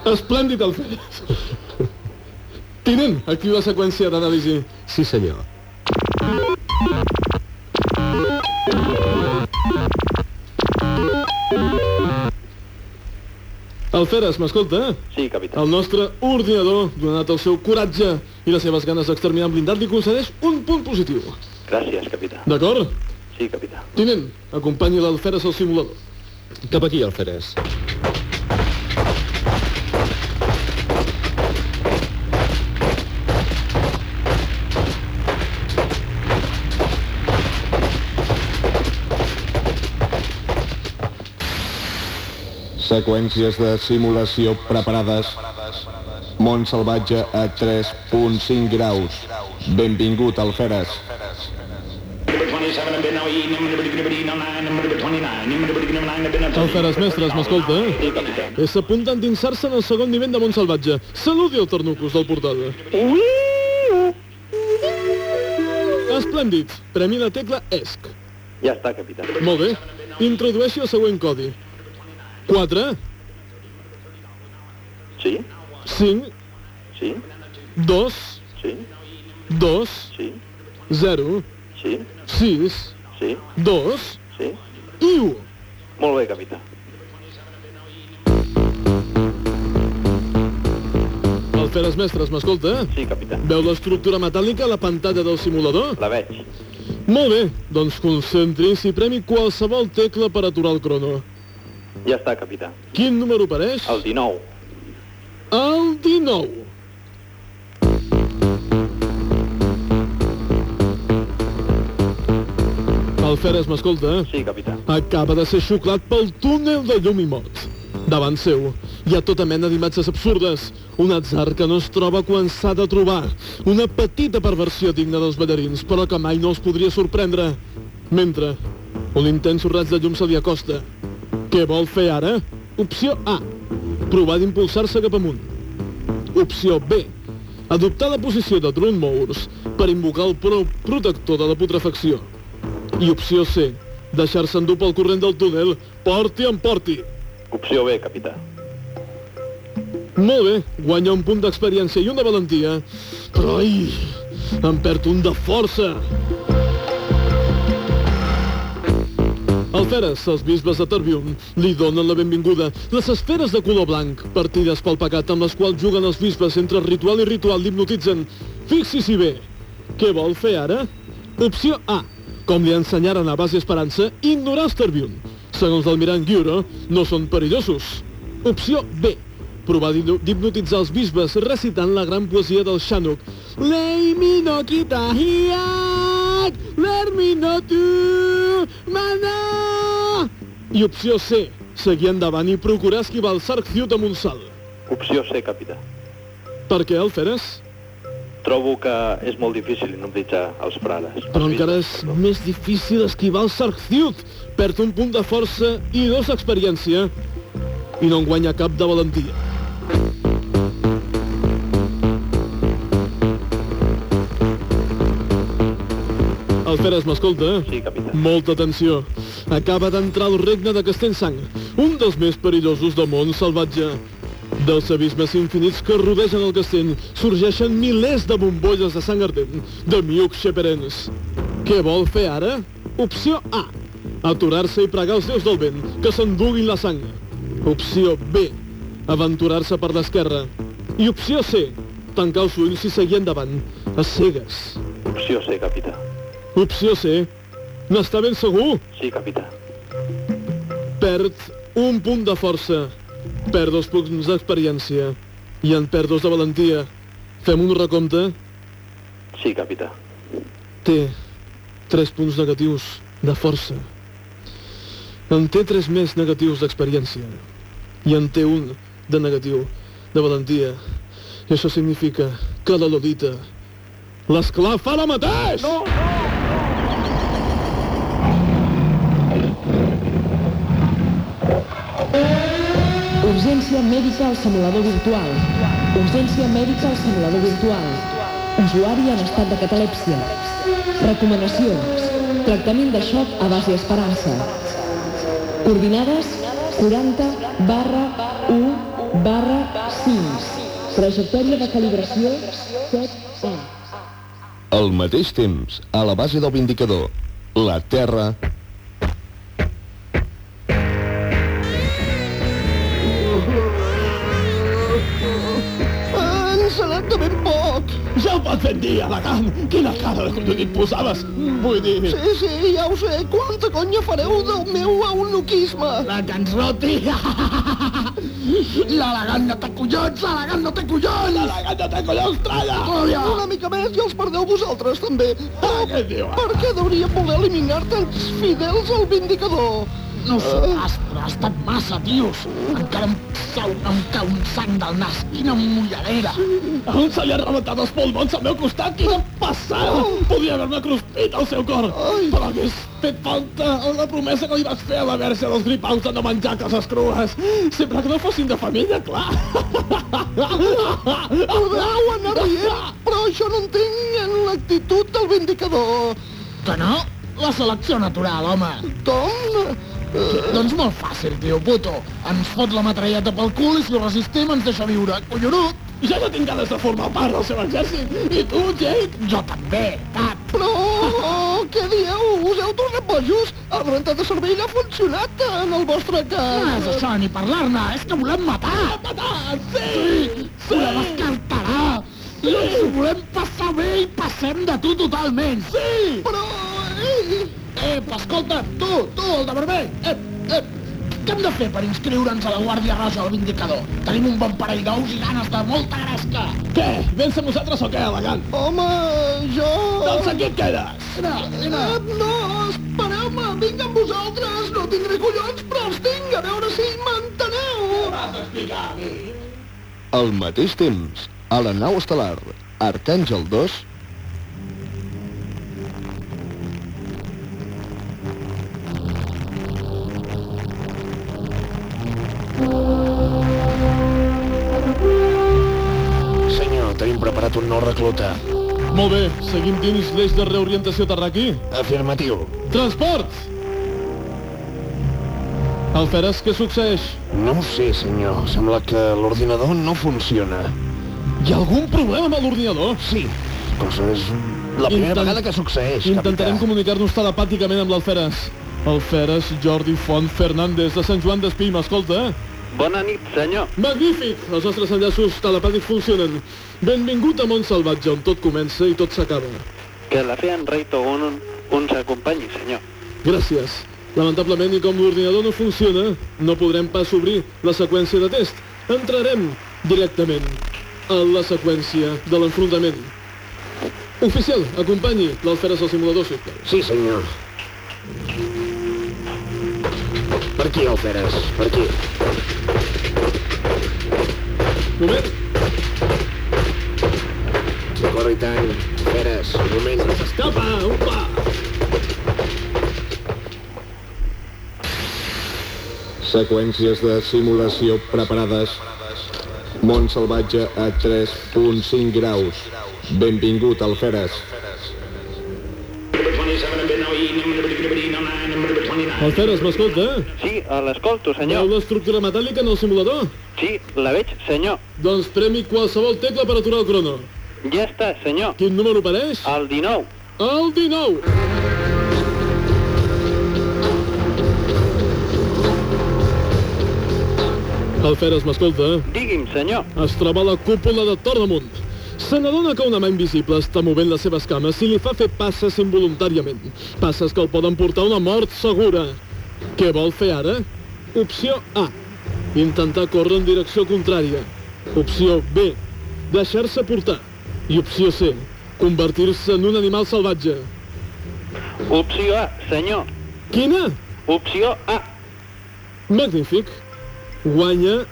Esplèndid, Alferes. Tinent, activa la seqüència d'anàlisi. Sí, senyor. Alferes, m'escolta? Sí, capità. El nostre ordinador, donat el seu coratge i les seves ganes d'exterminar en blindat, li concedeix un punt positiu. Gràcies, capità. D'acord? Sí, capità. Tinent, acompanyi l'Alferes al simulador. Cap aquí, Alferes. Seqüències de simulació preparades. Món salvatge a 3.5 graus. Benvingut, Alferes. Number 27 have been now eaten, number 29, number 29, number 29 have been now Alferes, mestres, m'escolta? Capità. És a punt d'endinsar-se en el segon nivell de Montsalvatge. Saludi el Ternucus del portal. Esplèndid. Premi la tecla ESC. Ja està, capità. Molt bé. Introdueixi el següent codi. 4, Sí? 5, Sí? 2, Sí? 2, Sí? 0, Sí? 6, Sí? 2 Sí? i 1. Molt bé, capità. Alferes mestres, m'escolta? Sí, capità. Veu l'estructura metàl·lica a la pantalla del simulador? La veig. Molt bé, doncs concentri-s'hi i premi qualsevol tecla per aturar el crono. Ja està, capità. Quin número apareix? El 19. El 19. Alferes, m'escolta? Sí, capità. Acaba de ser xuclat pel túnel de llum i mort. Davant seu hi ha tota mena d'imatges absurdes. Un atzar que no es troba quan s'ha de trobar. Una petita perversió digna dels ballarins, però que mai no els podria sorprendre. Mentre un intens raig de llum se li acosta. Què vol fer ara? Opció A. Provar d'impulsar-se cap amunt. Opció B. Adoptar la posició de Drone Mours per invocar el pro protector de la putrefacció. I opció C. Deixar-se endur pel corrent del túnel, porti en porti. Opció B, capità. Molt bé, guanya un punt d'experiència i una valentia. Però, ai, em perd un de força. Alferes, els bisbes de Terbium, li donen la benvinguda. Les esferes de color blanc, partides pel pecat amb les quals juguen els bisbes entre ritual i ritual l'hipnotitzen. Fixi-s'hi bé. Què vol fer ara? Opció A. Com li ensenyaren a base Esperança, ignorar els Terbium. Segons l'almirant Gyuro, no són perillosos. Opció B. Provar d'hipno- d'hipnotitzar els bisbes recitant la gran poesia del Shanuk. Leimi no kita no tu, mana! I opció C. Seguir endavant i procurar esquivar el Sarkziut amb un salt. Opció C, capità. Per què, Alferes? Trobo que és molt difícil hipnotitzar els frares. Però encara és més difícil esquivar el Sarkziut. Perd un punt de força i dos d'experiència. I no en guanya cap de valentia. Alferes, m'escolta? Sí, capità. Molta atenció. Acaba d'entrar al regne de Castellsang, un dels més perillosos del món salvatge. Dels abismes infinits que rodegen el castell sorgeixen milers de bombolles de sang ardent, de miuc xeperens. Què vol fer ara? Opció A. Aturar-se i pregar els déus del vent, que s'enduguin la sang. Opció B. Aventurar-se per l'esquerra. I opció C. Tancar els ulls i seguir endavant, a cegues. Opció C, capità. Opció C. N'està ben segur? Sí, capità. Perd un punt de força. Perd dos punts d'experiència. I en perd dos de valentia. Fem un recompte. Sí, capità. Té tres punts negatius de força. En té tres més negatius d'experiència. I en té un de negatiu de valentia. I això significa que la Lolita l'esclafa ara mateix! No, Urgència mèdica al simulador virtual. Urgència mèdica al simulador virtual. Usuari en estat de catalèpsia. Recomanacions. Tractament de xoc a base esperança. Coordinades 40 barra 1 barra 5. Trajectòria de calibració 7 A. Al mateix temps, a la base del Vindicador, la Terra... pot ben dir, elegant. Quina cara de collonit posaves. Vull dir... Sí, sí, ja ho sé. Quanta conya fareu del meu eunuquisme? La que ens roti! L'elegant no té collons, l'elegant no té collons! L'elegant no té collons, tralla! Una mica més i els perdeu vosaltres, també. Ah, què diu? Per què deuríem voler eliminar tants fidels al Vindicador? No ho sé pas, però ha estat massa, tios. Encara em cau, em cau un sang del nas. Quina mulladera. A un se li ha rebentat els pulmons al meu costat. Quina passada! Podria haver-me cruspit al seu cor. Però hagués fet falta la promesa que li vas fer a la verge dels gripaus de no menjar coses crues. Sempre que no fossin de família, clar. Podeu anar rient, però això no entenc en l'actitud del Vindicador. Que no? La selecció natural, home. Com? Doncs molt fàcil, tio puto. Ens fot la metralleta pel cul i si ho resistim ens deixa viure. Collonut! Ja no tinc ganes de formar part del seu exèrcit. I tu, Jake? Jo també, cap. Però... què dieu? Us heu tornat bojos? El rentat de cervell ha funcionat en el vostre cas. No és això, ni parlar-ne, és que volem matar! Matar, Sí! Volem escarterar! I ens ho volem passar bé i passem de tu totalment! Sí! Però... Eh, Ep, escolta, tu, tu, el de vermell! Ep, ep! Què hem de fer per inscriure'ns a la Guàrdia Roja al Vindicador? Tenim un bon parell d'ous i ganes de molta gresca! Què? Vens amb nosaltres o què, elegant? home, jo... Doncs aquí et quedes! Mira, mira! Eh, no, espereu-me, vinc amb vosaltres. No tindré collons, però els tinc. A veure si m'enteneu. Al mateix temps, a la nau estel·lar Arcàngel 2, un nou recluta. Molt bé, seguim dins l'eix de reorientació terraqui. Afirmatiu. Transport! Alferes, què succeeix? No ho sé, senyor. Sembla que l'ordinador no funciona. Hi ha algun problema amb l'ordinador? Sí, cosa és la primera Intent- vegada que succeeix, Intentarem comunicar-nos telepàticament amb l'Alferes. Alferes, Jordi Font Fernández, de Sant Joan d'Espí, m'escolta? Bona nit, senyor. Magnífic! Els nostres enllaços telepàtics funcionen. Benvingut a Mont Salvatge, on tot comença i tot s'acaba. Que la fe en rei Togon uns acompanyi, senyor. Gràcies. Lamentablement, i com l'ordinador no funciona, no podrem pas obrir la seqüència de test. Entrarem directament a la seqüència de l'enfrontament. Oficial, acompanyi l'Alferes al simulador, sisplau. Sí, senyor. Per aquí, Alferes, per aquí. Moment. Corre i tant. Alferes, un moment. S'escapa! Upa! Seqüències de simulació preparades. Mont salvatge a 3.5 graus. Benvingut, Alferes. Alferes, m'escolta? Sí, a l'escolto, senyor. Veu l'estructura metàl·lica en el simulador? Sí, la veig, senyor. Doncs premi qualsevol tecla per aturar el crono. Ja està, senyor. Quin número apareix? El 19. El 19! Alferes, m'escolta? Digui'm, senyor. Es troba la cúpula de Tornamunt. Se n'adona que una mà invisible està movent les seves cames i li fa fer passes involuntàriament. Passes que el poden portar a una mort segura. Què vol fer ara? Opció A. Intentar córrer en direcció contrària. Opció B. Deixar-se portar. I opció C. Convertir-se en un animal salvatge. Opció A, senyor. Quina? Opció A. Magnífic. Guanya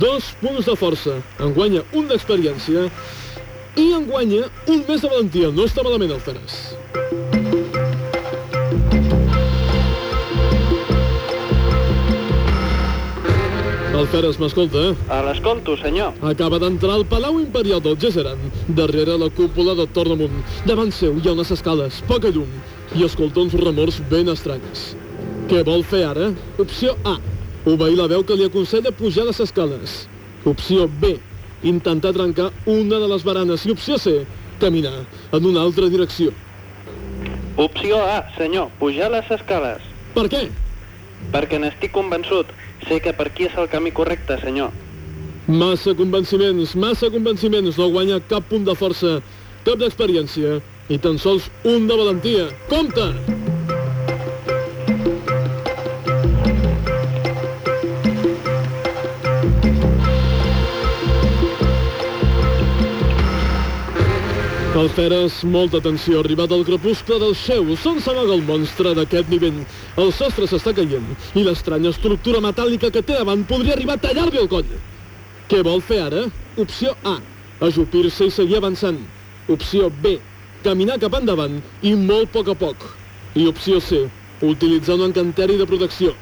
dos punts de força. En guanya un d'experiència i en guanya un més de valentia. No està malament, el Feres. El Feres, m'escolta? A l'escolto, senyor. Acaba d'entrar al Palau Imperial del Gesseran, darrere la cúpula de Tornamunt. Davant seu hi ha unes escales, poca llum, i escolta uns remors ben estranyes. Què vol fer ara? Opció A. Obeir la veu que li aconsella pujar les escales. Opció B. Intentar trencar una de les baranes. I opció C. Caminar en una altra direcció. Opció A, senyor. Pujar les escales. Per què? Perquè n'estic convençut. Sé que per aquí és el camí correcte, senyor. Massa convenciments, massa convenciments. No guanya cap punt de força, cap d'experiència i tan sols un de valentia. Compte! El Feres, molta atenció, arribat al crepuscle del Zeus, on s'amaga el monstre d'aquest nivell. El sostre s'està caient i l'estranya estructura metàl·lica que té davant podria arribar a tallar-li el coll. Què vol fer ara? Opció A, ajupir-se i seguir avançant. Opció B, caminar cap endavant i molt a poc a poc. I opció C, utilitzar un encanteri de protecció.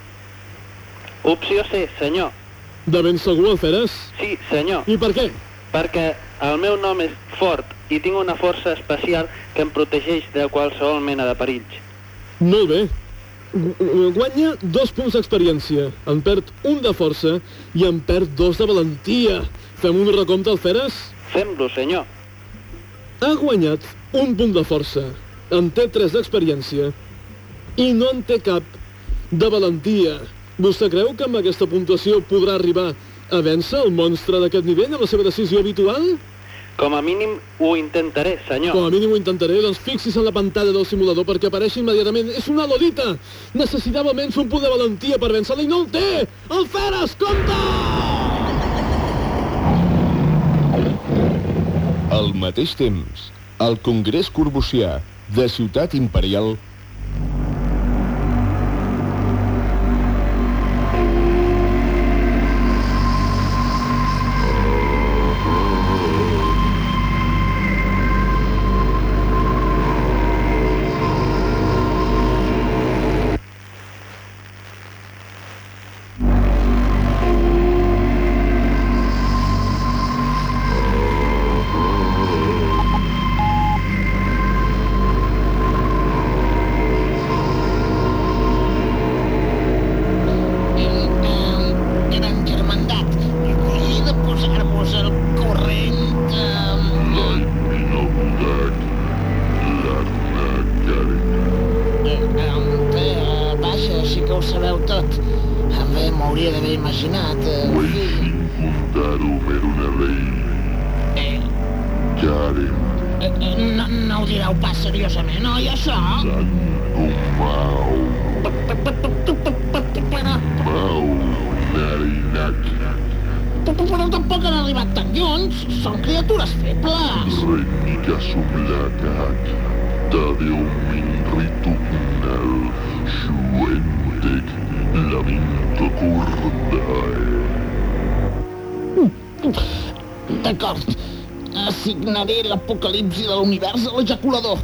Opció C, senyor. De ben segur, el Feres? Sí, senyor. I per què? Perquè el meu nom és Fort i tinc una força especial que em protegeix de qualsevol mena de perills. Molt bé. Gu- Guanya dos punts d'experiència, en perd un de força i en perd dos de valentia. Fem un recompte al Feres? Fem-lo, senyor. Ha guanyat un punt de força, En té tres d'experiència i no en té cap de valentia. Vostè creu que amb aquesta puntuació podrà arribar a vèncer el monstre d'aquest nivell en la seva decisió habitual? Com a mínim ho intentaré, senyor. Com a mínim ho intentaré, doncs fixis en la pantalla del simulador perquè apareixi immediatament. És una Lolita! Necessitava almenys un punt de valentia per vèncer-la i no el té! El Feres, compte! Al mateix temps, al Congrés Corbusià de Ciutat Imperial seriosament, oi, això? Però, tampoc han arribat tan lluny. Són criatures febles. Renika sumlakat. Tadeu min ritugnal. Shuentek. Laminto kurdae. D'acord. Assignaré l'apocalipsi de l'univers a l'ejaculador.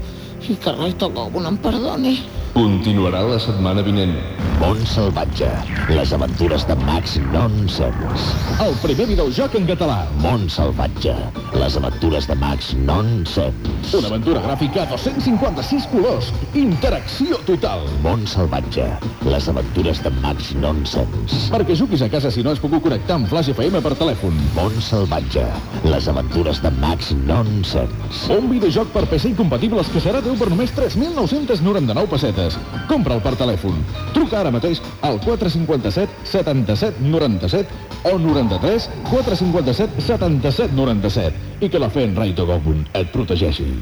I que Rai Togobo no em perdoni. continuarà la setmana vinent. Món salvatge, les aventures de Max Nonsens. El primer videojoc en català. Món salvatge, les aventures de Max Nonsens. Una aventura gràfica a 256 colors. Interacció total. Món salvatge, les aventures de Max Nonsens. Perquè juguis a casa si no has pogut connectar amb Flash FM per telèfon. Món salvatge, les aventures de Max Nonsens. Un videojoc per PC incompatibles que serà teu per només 3.999 pessetes. Compra'l per telèfon. Truca ara mateix al 457 77 97 o 93 457 77 97 i que la fe en Rai Togobun et protegeixi.